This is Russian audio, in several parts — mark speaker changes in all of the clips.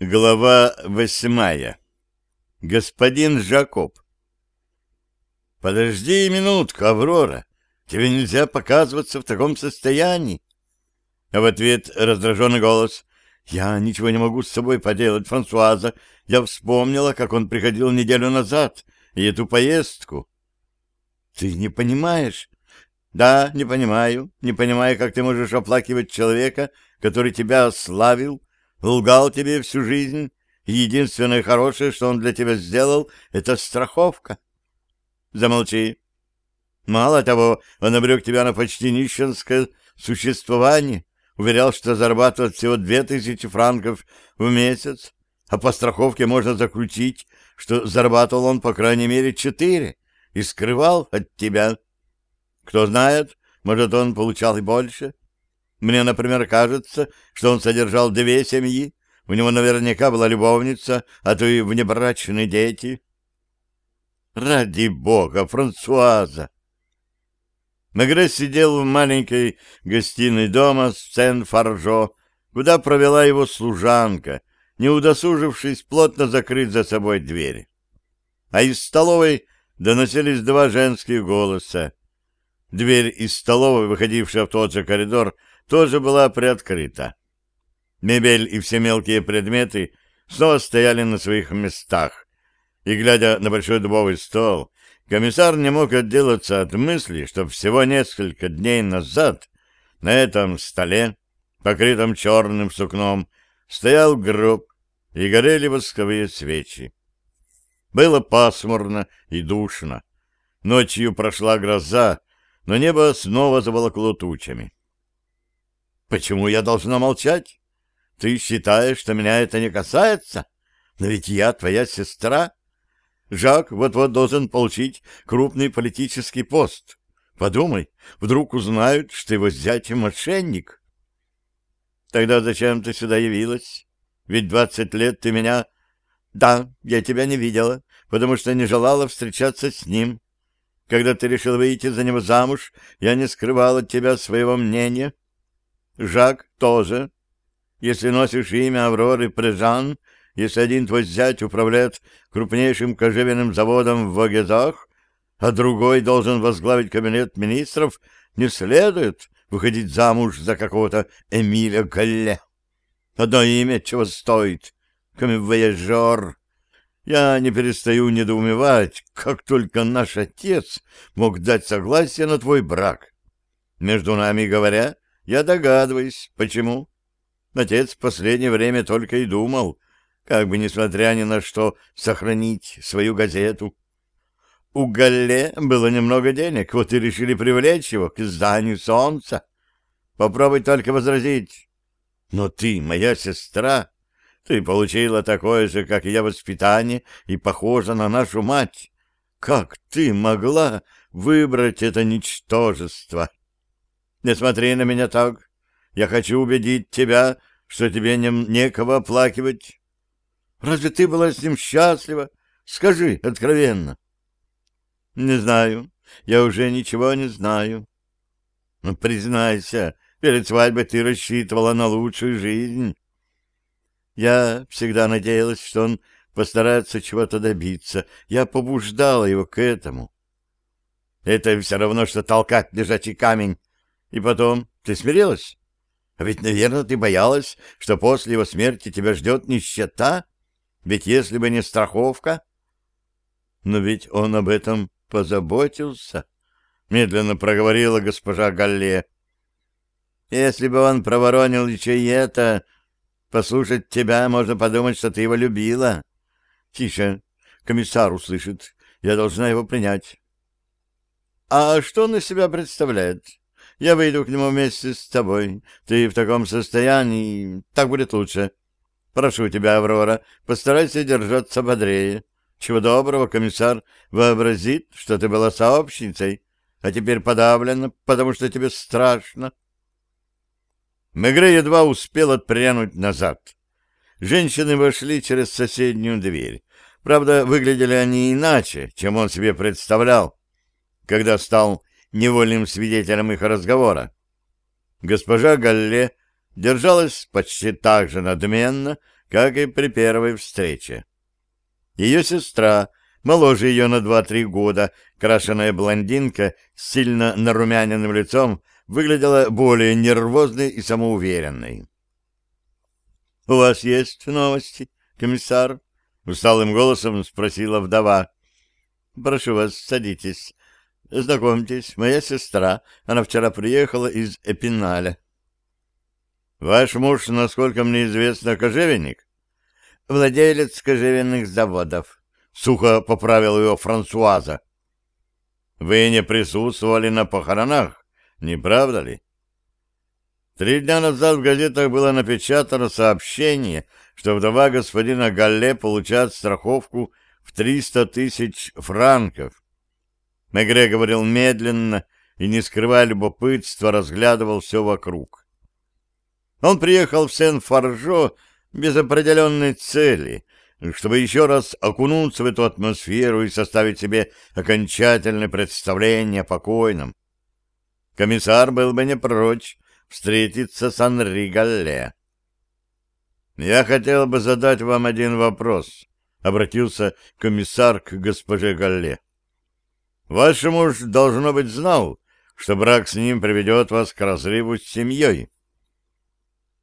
Speaker 1: Глава восьмая. Господин Жакоб. «Подожди минутку, Аврора. Тебе нельзя показываться в таком состоянии». А в ответ раздраженный голос. «Я ничего не могу с собой поделать, Франсуаза. Я вспомнила, как он приходил неделю назад, и эту поездку». «Ты не понимаешь?» «Да, не понимаю. Не понимаю, как ты можешь оплакивать человека, который тебя ославил, лгал тебе всю жизнь, единственное хорошее, что он для тебя сделал, — это страховка. Замолчи. Мало того, он обрек тебя на почти нищенское существование, уверял, что зарабатывает всего две тысячи франков в месяц, а по страховке можно заключить, что зарабатывал он, по крайней мере, четыре, и скрывал от тебя. Кто знает, может, он получал и больше. Мне, например, кажется, что он содержал две семьи. У него наверняка была любовница, а то и внебрачные дети. Ради бога, Франсуаза! Мегре сидел в маленькой гостиной дома Сен-Фаржо, куда провела его служанка, не удосужившись плотно закрыть за собой двери. А из столовой доносились два женских голоса. Дверь из столовой, выходившая в тот же коридор, тоже была приоткрыта. Мебель и все мелкие предметы снова стояли на своих местах, и, глядя на большой дубовый стол, комиссар не мог отделаться от мысли, что всего несколько дней назад на этом столе, покрытом черным сукном, стоял гроб, и горели восковые свечи. Было пасмурно и душно. Ночью прошла гроза, но небо снова заволокло тучами. Почему я должна молчать? Ты считаешь, что меня это не касается? Но ведь я твоя сестра. Жак вот-вот должен получить крупный политический пост. Подумай, вдруг узнают, что его зять мошенник. Тогда зачем ты сюда явилась? Ведь двадцать лет ты меня... Да, я тебя не видела, потому что не желала встречаться с ним. Когда ты решил выйти за него замуж, я не скрывал от тебя своего мнения. Жак тоже. Если носишь имя Авроры Прежан, если один твой зять управляет крупнейшим кожевенным заводом в Вогезах, а другой должен возглавить кабинет министров, не следует выходить замуж за какого-то Эмиля Галле. Одно имя чего стоит — камевояжер. Я не перестаю недоумевать, как только наш отец мог дать согласие на твой брак. Между нами говоря, я догадываюсь, почему. Отец в последнее время только и думал, как бы, несмотря ни на что, сохранить свою газету. У Галле было немного денег, вот и решили привлечь его к изданию «Солнца». Попробуй только возразить. Но ты, моя сестра, ты получила такое же, как и я, воспитание и похожа на нашу мать. Как ты могла выбрать это ничтожество?» Не смотри на меня так. Я хочу убедить тебя, что тебе не, некого оплакивать. Разве ты была с ним счастлива? Скажи откровенно. Не знаю. Я уже ничего не знаю. Ну, признайся, перед свадьбой ты рассчитывала на лучшую жизнь. Я всегда надеялась, что он постарается чего-то добиться. Я побуждала его к этому. Это все равно, что толкать лежачий камень и потом, ты смирилась? А ведь, наверное, ты боялась, что после его смерти тебя ждет нищета? Ведь если бы не страховка... Но ведь он об этом позаботился, — медленно проговорила госпожа Галле. Если бы он проворонил еще и это, послушать тебя, можно подумать, что ты его любила. Тише, комиссар услышит, я должна его принять. А что он из себя представляет? Я выйду к нему вместе с тобой. Ты в таком состоянии... Так будет лучше. Прошу тебя, Аврора, постарайся держаться бодрее. Чего доброго, комиссар вообразит, что ты была сообщницей, а теперь подавлена, потому что тебе страшно. Мегре едва успел отпрянуть назад. Женщины вошли через соседнюю дверь. Правда, выглядели они иначе, чем он себе представлял, когда стал невольным свидетелем их разговора. Госпожа Галле держалась почти так же надменно, как и при первой встрече. Ее сестра, моложе ее на два-три года, крашеная блондинка с сильно нарумяненным лицом, выглядела более нервозной и самоуверенной. — У вас есть новости, комиссар? — усталым голосом спросила вдова. — Прошу вас, садитесь. Знакомьтесь, моя сестра. Она вчера приехала из Эпиналя. — Ваш муж, насколько мне известно, кожевенник? — Владелец кожевенных заводов. Сухо поправил его Франсуаза. — Вы не присутствовали на похоронах, не правда ли? Три дня назад в газетах было напечатано сообщение, что вдова господина Галле получает страховку в 300 тысяч франков. Мегре говорил медленно и, не скрывая любопытства, разглядывал все вокруг. Он приехал в Сен-Фаржо без определенной цели, чтобы еще раз окунуться в эту атмосферу и составить себе окончательное представление о покойном. Комиссар был бы не прочь встретиться с Анри Галле. «Я хотел бы задать вам один вопрос», — обратился комиссар к госпоже Галле. «Ваш муж, должно быть, знал, что брак с ним приведет вас к разрыву с семьей».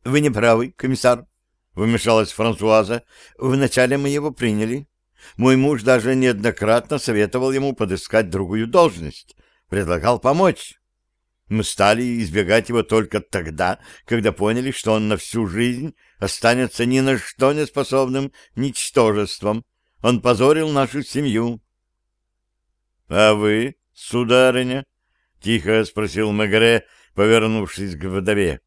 Speaker 1: «Вы не правы, комиссар», — вмешалась Франсуаза. «Вначале мы его приняли. Мой муж даже неоднократно советовал ему подыскать другую должность, предлагал помочь». Мы стали избегать его только тогда, когда поняли, что он на всю жизнь останется ни на что не способным ничтожеством. Он позорил нашу семью. — А вы, сударыня? — тихо спросил Мегре, повернувшись к вдове.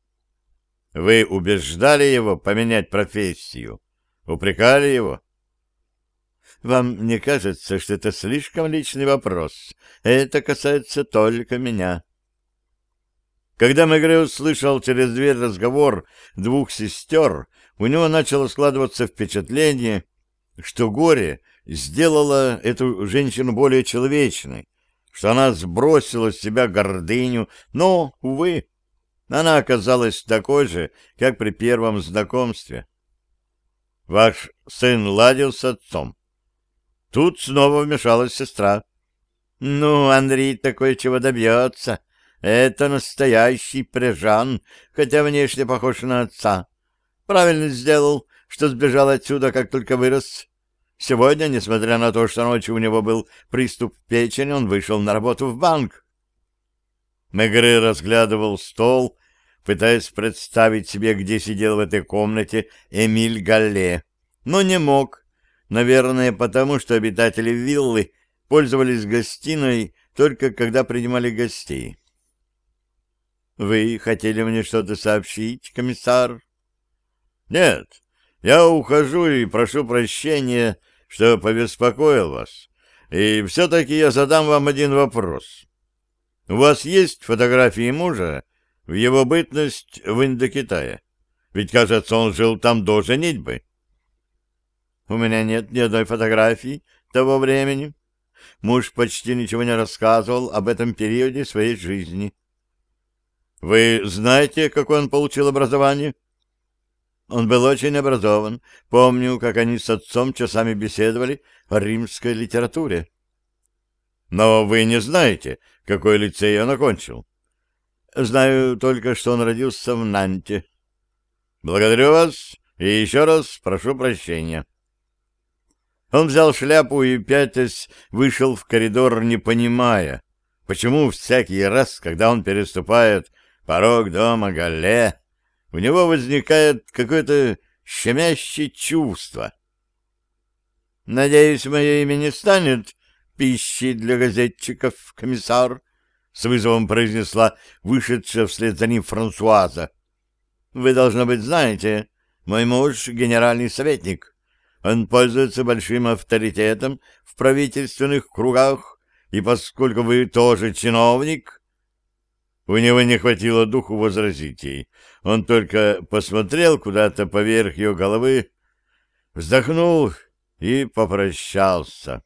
Speaker 1: — Вы убеждали его поменять профессию? Упрекали его? — Вам не кажется, что это слишком личный вопрос? Это касается только меня. — когда Мегре услышал через дверь разговор двух сестер, у него начало складываться впечатление, что горе сделало эту женщину более человечной, что она сбросила с себя гордыню, но, увы, она оказалась такой же, как при первом знакомстве. Ваш сын ладил с отцом. Тут снова вмешалась сестра. Ну, Андрей такой чего добьется. Это настоящий прижан, хотя внешне похож на отца. Правильно сделал, что сбежал отсюда, как только вырос. Сегодня, несмотря на то, что ночью у него был приступ печени, он вышел на работу в банк. Мегре разглядывал стол, пытаясь представить себе, где сидел в этой комнате Эмиль Галле, но не мог, наверное, потому что обитатели виллы пользовались гостиной только когда принимали гостей. Вы хотели мне что-то сообщить, комиссар? Нет, я ухожу и прошу прощения, что побеспокоил вас. И все-таки я задам вам один вопрос. У вас есть фотографии мужа в его бытность в Индокитае? Ведь, кажется, он жил там до женитьбы. У меня нет ни одной фотографии того времени. Муж почти ничего не рассказывал об этом периоде своей жизни. Вы знаете, какое он получил образование? Он был очень образован. Помню, как они с отцом часами беседовали о римской литературе. Но вы не знаете, какой лицей он окончил. Знаю только, что он родился в Нанте. Благодарю вас и еще раз прошу прощения. Он взял шляпу и, пятясь, вышел в коридор, не понимая, почему всякий раз, когда он переступает порог дома Галле, у него возникает какое-то щемящее чувство. «Надеюсь, мое имя не станет пищей для газетчиков, комиссар», — с вызовом произнесла вышедшая вслед за ним Франсуаза. «Вы, должно быть, знаете, мой муж — генеральный советник. Он пользуется большим авторитетом в правительственных кругах, и поскольку вы тоже чиновник, у него не хватило духу возразить ей. Он только посмотрел куда-то поверх ее головы, вздохнул и попрощался.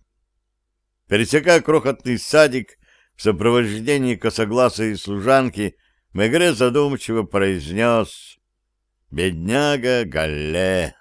Speaker 1: Пересекая крохотный садик в сопровождении косогласой служанки, Мегре задумчиво произнес Бедняга Галле.